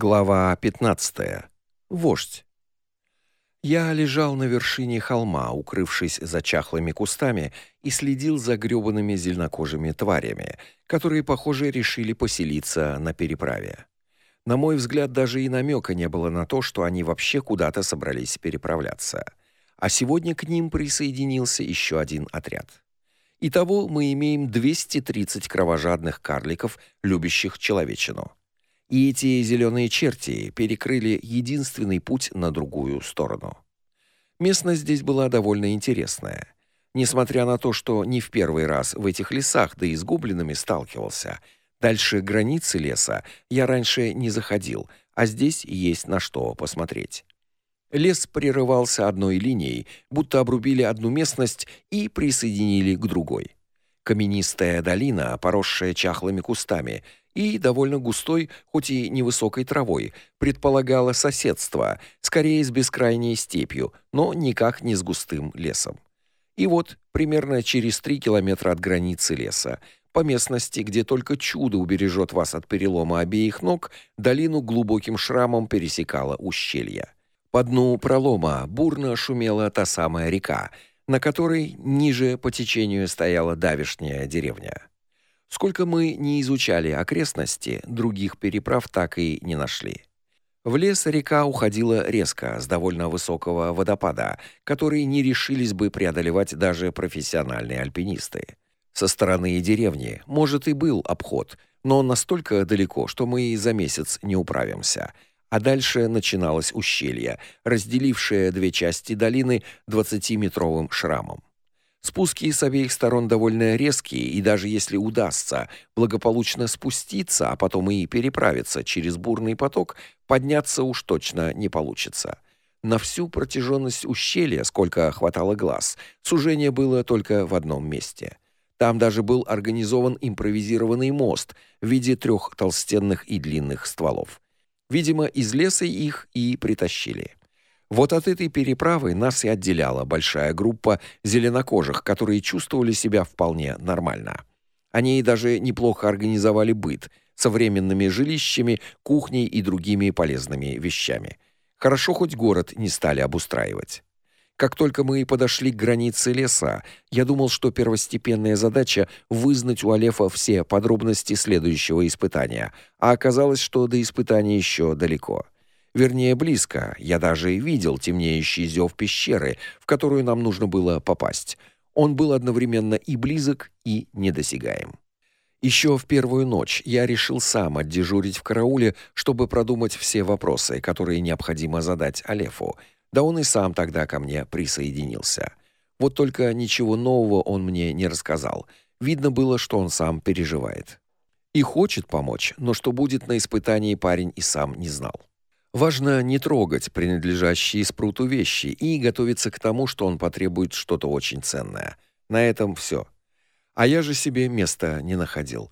Глава 15. Вождь. Я лежал на вершине холма, укрывшись за чахлыми кустами, и следил за грёбаными зеленокожими тварями, которые, похоже, решили поселиться на переправе. На мой взгляд, даже и намека не было на то, что они вообще куда-то собрались переправляться. А сегодня к ним присоединился еще один отряд. Итого мы имеем 230 кровожадных карликов, любящих человечину и эти зеленые черти перекрыли единственный путь на другую сторону. Местность здесь была довольно интересная. Несмотря на то, что не в первый раз в этих лесах да и с гоблинами сталкивался, дальше границы леса я раньше не заходил, а здесь есть на что посмотреть. Лес прерывался одной линией, будто обрубили одну местность и присоединили к другой. Каменистая долина, поросшая чахлыми кустами, и довольно густой, хоть и невысокой травой, предполагала соседство, скорее с бескрайней степью, но никак не с густым лесом. И вот, примерно через три километра от границы леса, по местности, где только чудо убережет вас от перелома обеих ног, долину глубоким шрамом пересекало ущелье. По дну пролома бурно шумела та самая река, на которой ниже по течению стояла давешняя деревня. Сколько мы не изучали окрестности, других переправ так и не нашли. В лес река уходила резко, с довольно высокого водопада, который не решились бы преодолевать даже профессиональные альпинисты. Со стороны деревни, может, и был обход, но настолько далеко, что мы и за месяц не управимся. А дальше начиналось ущелье, разделившее две части долины двадцатиметровым шрамом. Спуски с обеих сторон довольно резкие, и даже если удастся благополучно спуститься, а потом и переправиться через бурный поток, подняться уж точно не получится. На всю протяженность ущелья, сколько хватало глаз, сужение было только в одном месте. Там даже был организован импровизированный мост в виде трех толстенных и длинных стволов. Видимо, из леса их и притащили. Вот от этой переправы нас и отделяла большая группа зеленокожих, которые чувствовали себя вполне нормально. Они даже неплохо организовали быт современными жилищами, кухней и другими полезными вещами. Хорошо хоть город не стали обустраивать. Как только мы подошли к границе леса, я думал, что первостепенная задача вызнать у Алефа все подробности следующего испытания, а оказалось, что до испытания еще далеко. Вернее, близко. Я даже видел темнеющий зев пещеры, в которую нам нужно было попасть. Он был одновременно и близок, и недосягаем. Еще в первую ночь я решил сам отдежурить в карауле, чтобы продумать все вопросы, которые необходимо задать Алефу. Да он и сам тогда ко мне присоединился. Вот только ничего нового он мне не рассказал. Видно было, что он сам переживает. И хочет помочь, но что будет на испытании, парень и сам не знал. Важно не трогать принадлежащие спруту вещи и готовиться к тому, что он потребует что-то очень ценное. На этом все. А я же себе места не находил.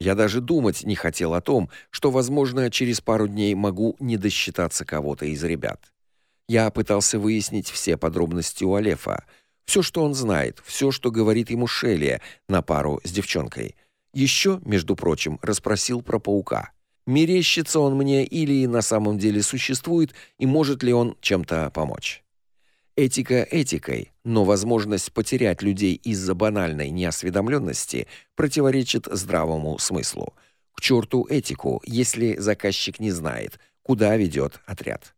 Я даже думать не хотел о том, что, возможно, через пару дней могу не досчитаться кого-то из ребят. Я пытался выяснить все подробности у Алефа, все, что он знает, все, что говорит ему Шелия на пару с девчонкой. Еще, между прочим, расспросил про паука мерещится он мне или на самом деле существует и может ли он чем-то помочь. Этика этикой, но возможность потерять людей из-за банальной неосведомленности противоречит здравому смыслу. К черту этику, если заказчик не знает, куда ведет отряд.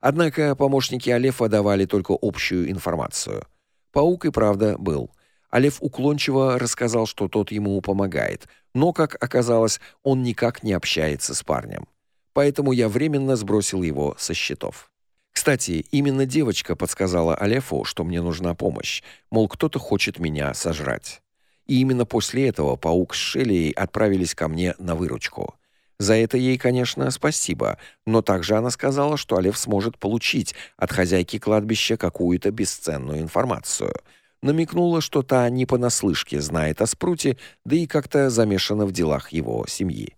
Однако помощники Алефа давали только общую информацию. Паук и правда был. Алеф уклончиво рассказал, что тот ему помогает, но, как оказалось, он никак не общается с парнем. Поэтому я временно сбросил его со счетов. Кстати, именно девочка подсказала Алефу, что мне нужна помощь, мол, кто-то хочет меня сожрать. И именно после этого паук с Шеллией отправились ко мне на выручку. За это ей, конечно, спасибо, но также она сказала, что Алеф сможет получить от хозяйки кладбища какую-то бесценную информацию — намекнула, что та не понаслышке знает о Спруте, да и как-то замешана в делах его семьи.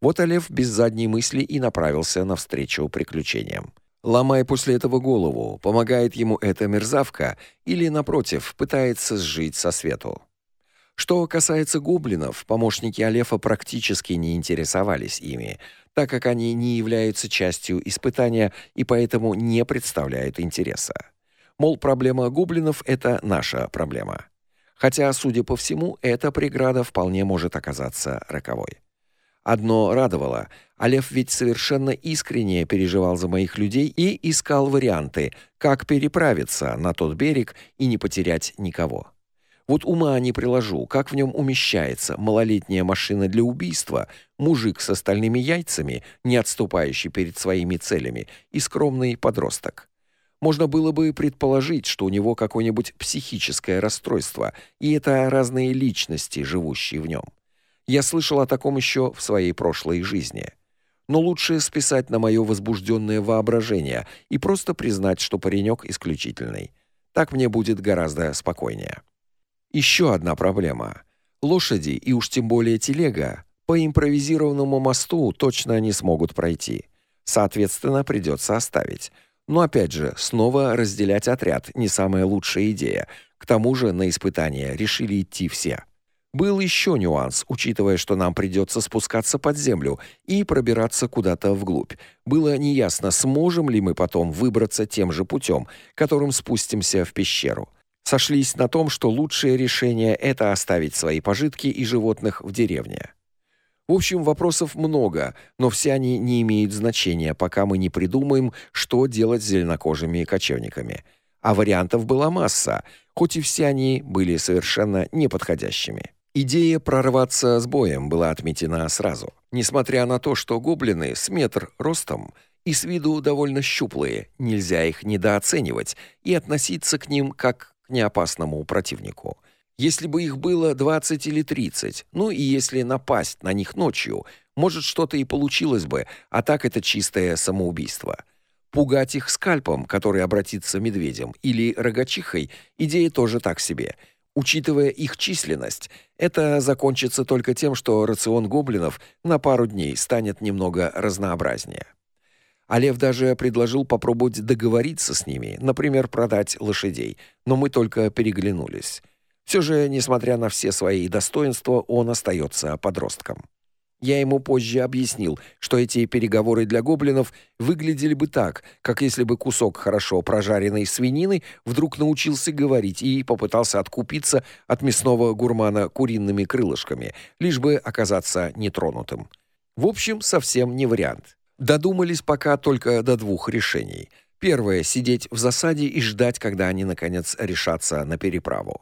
Вот Алев без задней мысли и направился навстречу приключениям. Ломая после этого голову, помогает ему эта мерзавка или напротив, пытается сжить со свету. Что касается гоблинов, помощники Алефа практически не интересовались ими, так как они не являются частью испытания и поэтому не представляют интереса. Мол, проблема гоблинов это наша проблема. Хотя, судя по всему, эта преграда вполне может оказаться роковой. Одно радовало: Алеф ведь совершенно искренне переживал за моих людей и искал варианты, как переправиться на тот берег и не потерять никого. Вот ума не приложу, как в нем умещается малолетняя машина для убийства, мужик с остальными яйцами, не отступающий перед своими целями, и скромный подросток. Можно было бы предположить, что у него какое-нибудь психическое расстройство, и это разные личности, живущие в нем. Я слышал о таком еще в своей прошлой жизни. Но лучше списать на мое возбужденное воображение и просто признать, что паренек исключительный. Так мне будет гораздо спокойнее. Еще одна проблема. Лошади и уж тем более телега по импровизированному мосту точно не смогут пройти. Соответственно, придется оставить. Но опять же, снова разделять отряд не самая лучшая идея. К тому же на испытание решили идти все. Был еще нюанс, учитывая, что нам придется спускаться под землю и пробираться куда-то вглубь. Было неясно, сможем ли мы потом выбраться тем же путем, которым спустимся в пещеру. Сошлись на том, что лучшее решение это оставить свои пожитки и животных в деревне. В общем, вопросов много, но все они не имеют значения, пока мы не придумаем, что делать с зеленокожими кочевниками. А вариантов была масса, хоть и все они были совершенно неподходящими. Идея прорваться с боем была отметена сразу. Несмотря на то, что гоблины с метр ростом и с виду довольно щуплые, нельзя их недооценивать и относиться к ним как к неопасному противнику. Если бы их было 20 или 30, ну и если напасть на них ночью, может что-то и получилось бы, а так это чистое самоубийство. Пугать их скальпом, который обратится медведем, или рогачихой, идея тоже так себе – Учитывая их численность, это закончится только тем, что рацион гоблинов на пару дней станет немного разнообразнее. А Лев даже предложил попробовать договориться с ними, например, продать лошадей, но мы только переглянулись. Все же, несмотря на все свои достоинства, он остается подростком. Я ему позже объяснил, что эти переговоры для гоблинов выглядели бы так, как если бы кусок хорошо прожаренной свинины вдруг научился говорить и попытался откупиться от мясного гурмана куриными крылышками, лишь бы оказаться нетронутым. В общем, совсем не вариант. Додумались пока только до двух решений. Первое сидеть в засаде и ждать, когда они наконец решатся на переправу.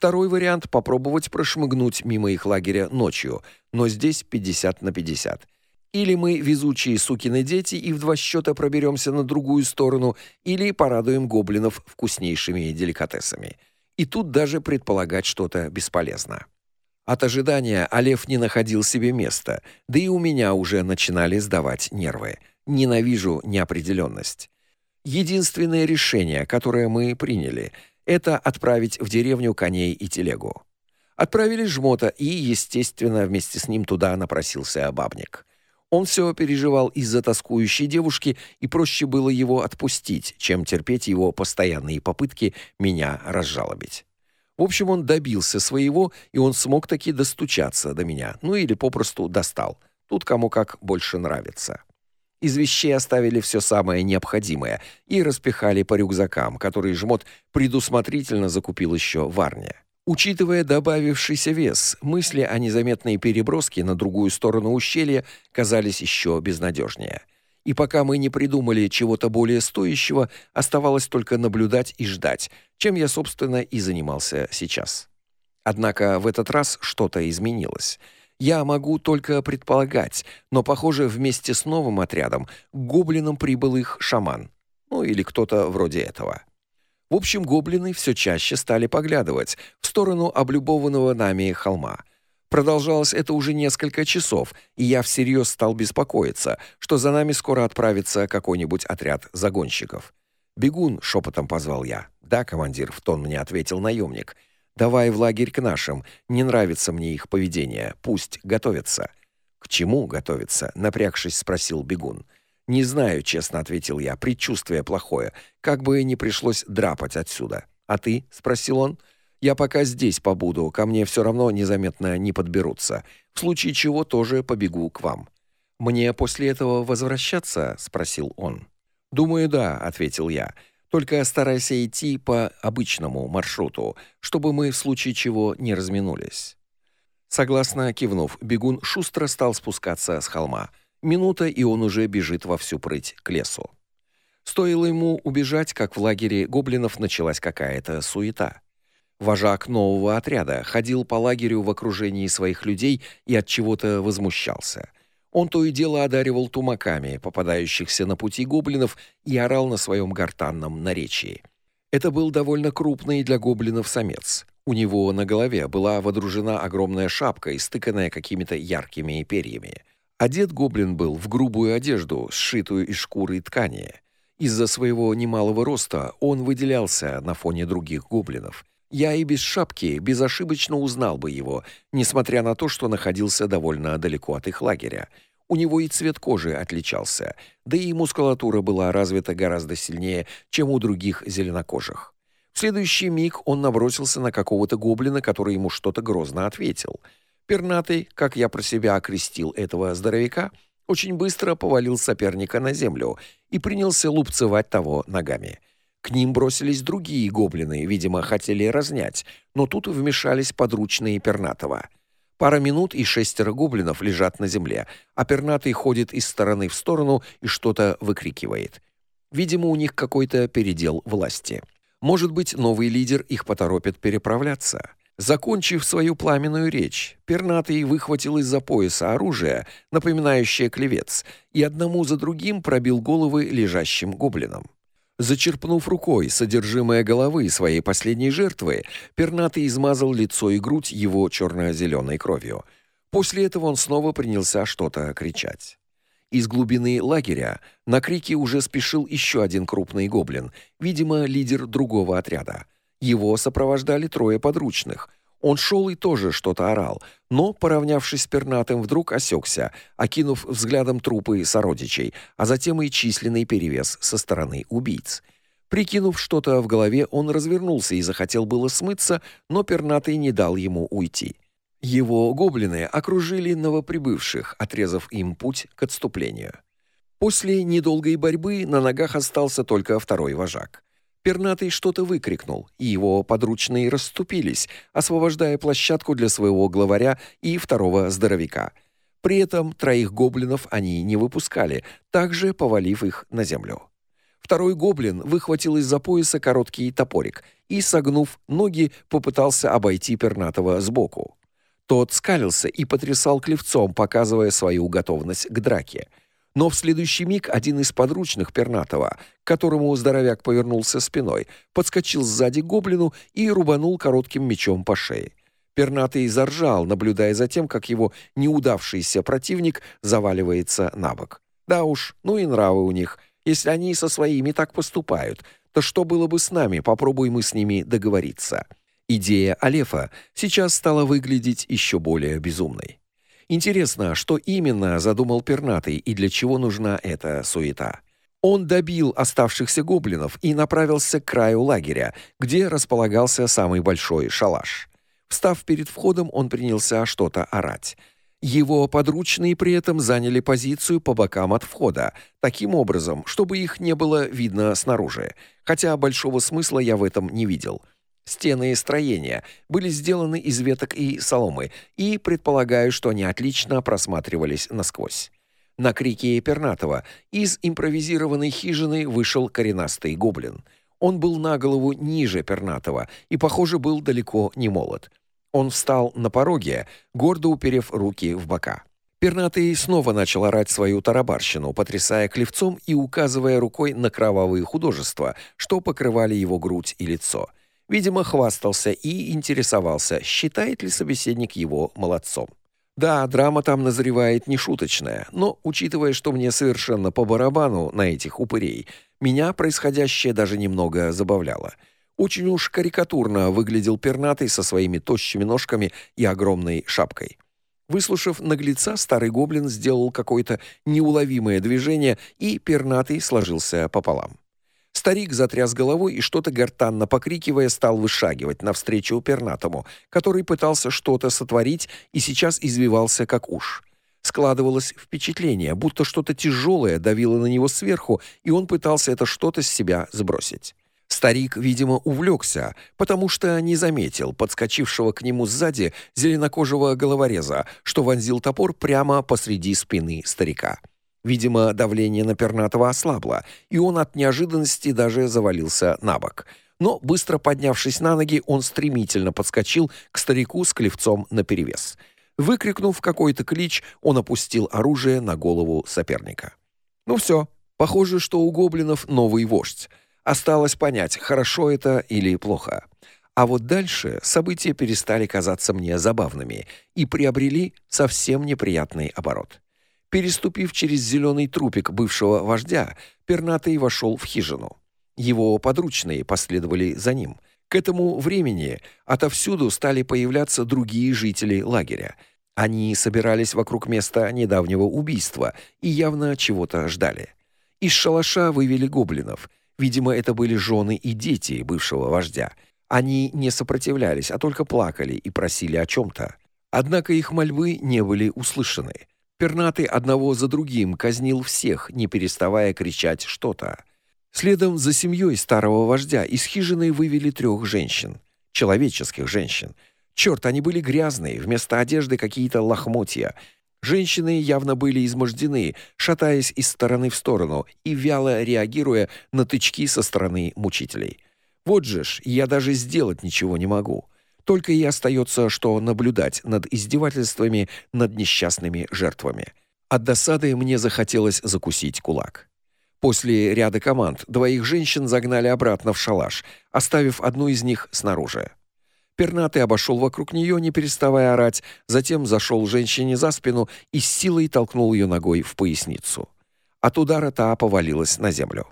Второй вариант попробовать прошмыгнуть мимо их лагеря ночью, но здесь 50 на 50. Или мы везучие сукины дети и в два счета проберемся на другую сторону, или порадуем гоблинов вкуснейшими деликатесами. И тут даже предполагать что-то бесполезно. От ожидания Алев не находил себе места, да и у меня уже начинали сдавать нервы. Ненавижу неопределенность. Единственное решение, которое мы приняли — это отправить в деревню коней и телегу. Отправили жмота, и, естественно, вместе с ним туда напросился бабник. Он все переживал из-за тоскующей девушки, и проще было его отпустить, чем терпеть его постоянные попытки меня разжалобить. В общем, он добился своего, и он смог таки достучаться до меня, ну или попросту достал. Тут кому как больше нравится. Из вещей оставили все самое необходимое и распихали по рюкзакам, которые жмот предусмотрительно закупил еще в Арне. Учитывая добавившийся вес, мысли о незаметной переброске на другую сторону ущелья казались еще безнадежнее. И пока мы не придумали чего-то более стоящего, оставалось только наблюдать и ждать, чем я, собственно, и занимался сейчас. Однако в этот раз что-то изменилось. Я могу только предполагать, но, похоже, вместе с новым отрядом гоблинам прибыл их шаман. Ну или кто-то вроде этого. В общем, гоблины все чаще стали поглядывать в сторону облюбованного нами холма. Продолжалось это уже несколько часов, и я всерьез стал беспокоиться, что за нами скоро отправится какой-нибудь отряд загонщиков. «Бегун!» — шепотом позвал я. «Да, командир», — в тон мне ответил наемник — Давай в лагерь к нашим. Не нравится мне их поведение. Пусть готовятся. К чему готовиться? напрягшись, спросил бегун. Не знаю, честно ответил я. Предчувствие плохое. Как бы не пришлось драпать отсюда. А ты? спросил он. Я пока здесь побуду, ко мне все равно незаметно не подберутся. В случае чего тоже побегу к вам. Мне после этого возвращаться, спросил он. Думаю, да, ответил я. Только старайся идти по обычному маршруту, чтобы мы в случае чего не разминулись. Согласно кивнув, бегун шустро стал спускаться с холма. Минута, и он уже бежит во всю прыть к лесу. Стоило ему убежать, как в лагере гоблинов началась какая-то суета. Вожак нового отряда ходил по лагерю в окружении своих людей и от чего-то возмущался. Он то и дело одаривал тумаками попадающихся на пути гоблинов и орал на своем гортанном наречии. Это был довольно крупный для гоблинов самец. У него на голове была водружена огромная шапка, истыканная какими-то яркими перьями. Одет гоблин был в грубую одежду, сшитую из шкуры и ткани. Из-за своего немалого роста он выделялся на фоне других гоблинов. Я и без шапки безошибочно узнал бы его, несмотря на то, что находился довольно далеко от их лагеря. У него и цвет кожи отличался, да и мускулатура была развита гораздо сильнее, чем у других зеленокожих. В следующий миг он набросился на какого-то гоблина, который ему что-то грозно ответил. Пернатый, как я про себя окрестил этого здоровяка, очень быстро повалил соперника на землю и принялся лупцевать того ногами. К ним бросились другие гоблины, видимо, хотели разнять, но тут вмешались подручные Пернатова. Пара минут и шестеро гоблинов лежат на земле, а Пернатый ходит из стороны в сторону и что-то выкрикивает. Видимо, у них какой-то передел власти. Может быть, новый лидер их поторопит переправляться. Закончив свою пламенную речь, Пернатый выхватил из-за пояса оружие, напоминающее клевец, и одному за другим пробил головы лежащим гоблинам. Зачерпнув рукой содержимое головы своей последней жертвы, Пернатый измазал лицо и грудь его черно зеленой кровью. После этого он снова принялся что-то кричать. Из глубины лагеря на крики уже спешил еще один крупный гоблин, видимо, лидер другого отряда. Его сопровождали трое подручных. Он шел и тоже что-то орал, но, поравнявшись с пернатым, вдруг осекся, окинув взглядом трупы сородичей, а затем и численный перевес со стороны убийц. Прикинув что-то в голове, он развернулся и захотел было смыться, но пернатый не дал ему уйти. Его гоблины окружили новоприбывших, отрезав им путь к отступлению. После недолгой борьбы на ногах остался только второй вожак. Пернатый что-то выкрикнул, и его подручные расступились, освобождая площадку для своего главаря и второго здоровяка. При этом троих гоблинов они не выпускали, также повалив их на землю. Второй гоблин выхватил из-за пояса короткий топорик и, согнув ноги, попытался обойти Пернатого сбоку. Тот скалился и потрясал клевцом, показывая свою готовность к драке. Но в следующий миг один из подручных Пернатова, к которому здоровяк повернулся спиной, подскочил сзади гоблину и рубанул коротким мечом по шее. Пернатый заржал, наблюдая за тем, как его неудавшийся противник заваливается на бок. Да уж, ну и нравы у них. Если они со своими так поступают, то что было бы с нами, попробуй мы с ними договориться. Идея Алефа сейчас стала выглядеть еще более безумной. Интересно, что именно задумал Пернатый и для чего нужна эта суета? Он добил оставшихся гоблинов и направился к краю лагеря, где располагался самый большой шалаш. Встав перед входом, он принялся что-то орать. Его подручные при этом заняли позицию по бокам от входа, таким образом, чтобы их не было видно снаружи, хотя большого смысла я в этом не видел. Стены и строения были сделаны из веток и соломы, и предполагаю, что они отлично просматривались насквозь. На крики Пернатова из импровизированной хижины вышел коренастый гоблин. Он был на голову ниже Пернатова и, похоже, был далеко не молод. Он встал на пороге, гордо уперев руки в бока. Пернатый снова начал орать свою тарабарщину, потрясая клевцом и указывая рукой на кровавые художества, что покрывали его грудь и лицо. Видимо, хвастался и интересовался, считает ли собеседник его молодцом. Да, драма там назревает нешуточная, но учитывая, что мне совершенно по барабану на этих упырей, меня происходящее даже немного забавляло. Очень уж карикатурно выглядел пернатый со своими тощими ножками и огромной шапкой. Выслушав наглеца, старый гоблин сделал какое-то неуловимое движение, и пернатый сложился пополам. Старик затряс головой и что-то гортанно покрикивая стал вышагивать навстречу пернатому, который пытался что-то сотворить и сейчас извивался как уж. Складывалось впечатление, будто что-то тяжелое давило на него сверху, и он пытался это что-то с себя сбросить. Старик, видимо, увлекся, потому что не заметил подскочившего к нему сзади зеленокожего головореза, что вонзил топор прямо посреди спины старика. Видимо, давление на пернатого ослабло, и он от неожиданности даже завалился на бок. Но быстро поднявшись на ноги, он стремительно подскочил к старику с клевцом наперевес. Выкрикнув какой-то клич, он опустил оружие на голову соперника. Ну все, похоже, что у гоблинов новый вождь. Осталось понять, хорошо это или плохо. А вот дальше события перестали казаться мне забавными и приобрели совсем неприятный оборот. Переступив через зеленый трупик бывшего вождя, пернатый вошел в хижину. Его подручные последовали за ним. К этому времени отовсюду стали появляться другие жители лагеря. Они собирались вокруг места недавнего убийства и явно чего-то ждали. Из шалаша вывели гоблинов. Видимо, это были жены и дети бывшего вождя. Они не сопротивлялись, а только плакали и просили о чем то Однако их мольбы не были услышаны. Пернатый одного за другим казнил всех, не переставая кричать что-то. Следом за семьей старого вождя из хижины вывели трех женщин, человеческих женщин. Черт, они были грязные, вместо одежды какие-то лохмотья. Женщины явно были измождены, шатаясь из стороны в сторону и вяло реагируя на тычки со стороны мучителей. Вот же ж, я даже сделать ничего не могу. Только и остается, что наблюдать над издевательствами над несчастными жертвами. От досады мне захотелось закусить кулак. После ряда команд двоих женщин загнали обратно в шалаш, оставив одну из них снаружи. Пернатый обошел вокруг нее, не переставая орать, затем зашел женщине за спину и с силой толкнул ее ногой в поясницу. От удара та повалилась на землю.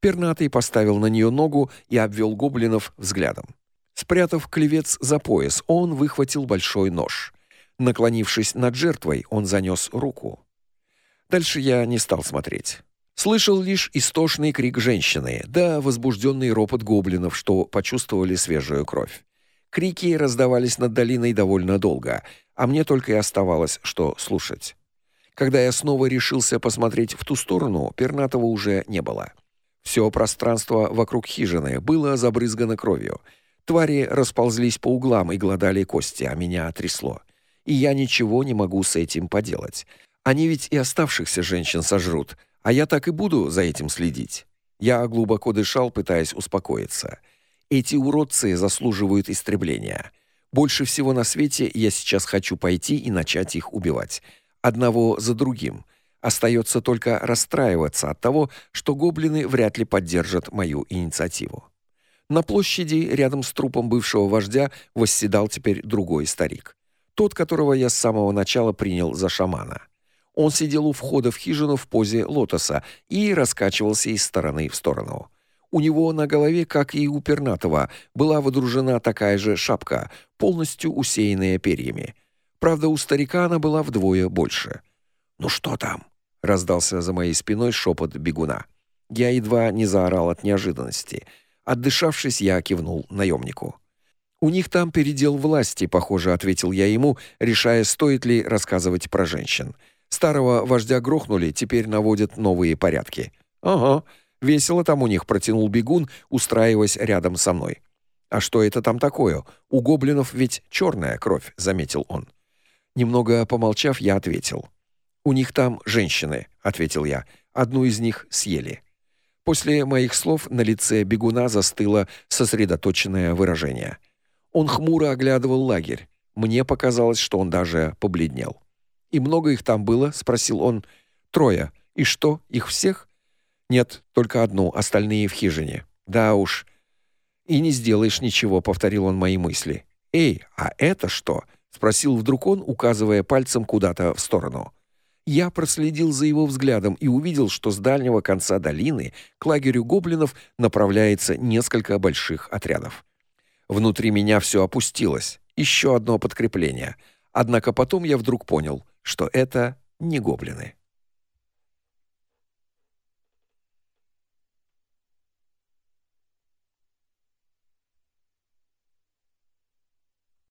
Пернатый поставил на нее ногу и обвел гоблинов взглядом. Спрятав клевец за пояс, он выхватил большой нож. Наклонившись над жертвой, он занес руку. Дальше я не стал смотреть. Слышал лишь истошный крик женщины, да возбужденный ропот гоблинов, что почувствовали свежую кровь. Крики раздавались над долиной довольно долго, а мне только и оставалось что слушать. Когда я снова решился посмотреть в ту сторону, пернатого уже не было. Все пространство вокруг хижины было забрызгано кровью. Твари расползлись по углам и глодали кости, а меня трясло. И я ничего не могу с этим поделать. Они ведь и оставшихся женщин сожрут, а я так и буду за этим следить. Я глубоко дышал, пытаясь успокоиться. Эти уродцы заслуживают истребления. Больше всего на свете я сейчас хочу пойти и начать их убивать, одного за другим. Остается только расстраиваться от того, что гоблины вряд ли поддержат мою инициативу. На площади рядом с трупом бывшего вождя восседал теперь другой старик, тот, которого я с самого начала принял за шамана. Он сидел у входа в хижину в позе лотоса и раскачивался из стороны в сторону. У него на голове, как и у пернатого, была водружена такая же шапка, полностью усеянная перьями. Правда, у старика она была вдвое больше. "Ну что там?" раздался за моей спиной шепот бегуна. Я едва не заорал от неожиданности. Отдышавшись, я кивнул наемнику. У них там передел власти, похоже, ответил я ему, решая, стоит ли рассказывать про женщин. Старого вождя грохнули, теперь наводят новые порядки. Ага, весело там у них, протянул бегун, устраиваясь рядом со мной. А что это там такое? У гоблинов ведь черная кровь, заметил он. Немного помолчав, я ответил: "У них там женщины", ответил я. "Одну из них съели". После моих слов на лице бегуна застыло сосредоточенное выражение. Он хмуро оглядывал лагерь. Мне показалось, что он даже побледнел. И много их там было, спросил он. Трое. И что, их всех? Нет, только одну, остальные в хижине. Да уж. И не сделаешь ничего, повторил он мои мысли. Эй, а это что? спросил вдруг он, указывая пальцем куда-то в сторону. Я проследил за его взглядом и увидел, что с дальнего конца долины к лагерю гоблинов направляется несколько больших отрядов. Внутри меня все опустилось. Еще одно подкрепление. Однако потом я вдруг понял, что это не гоблины.